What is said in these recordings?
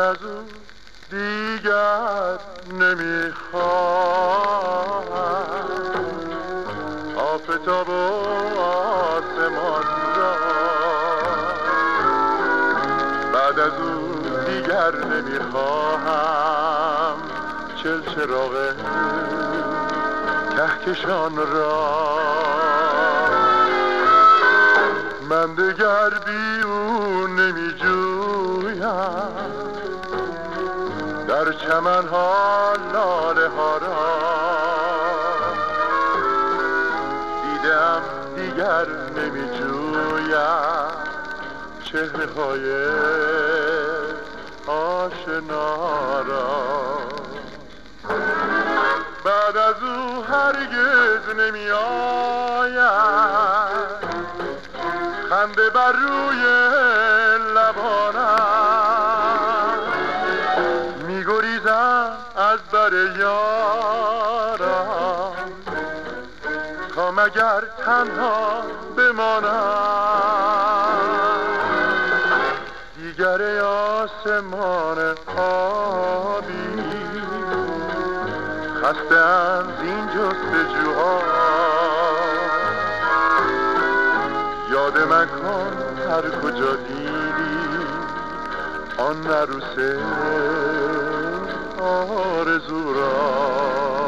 از او دیگر نمی‌خواهم. آفتاب و آسمان را بعد از او دیگر نمی‌خواهم. چل چراغ کهکشان را من دگر بی او نمی چمن ها لاله ها را. دیدم دیگر نمی جویم چهره های آشنا را. بعد از او هرگز نمی آید خنده بر روی لبانم میگریزم از بر یارم. تا مگر تنها بمانم دیگر آسمان آبی. خسته از این جستجوها. یاد من کن هر کجا دیدی آن عروس آرزو را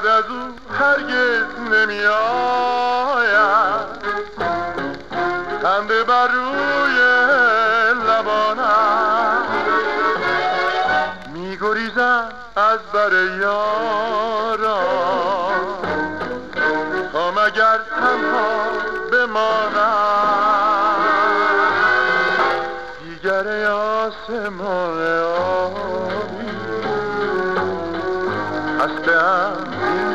بعد از او هرگز نمی آید خنده بر روی لبانم می از بر یارم تا مگر تنها بمانم. دیگر آسمان آبی hatta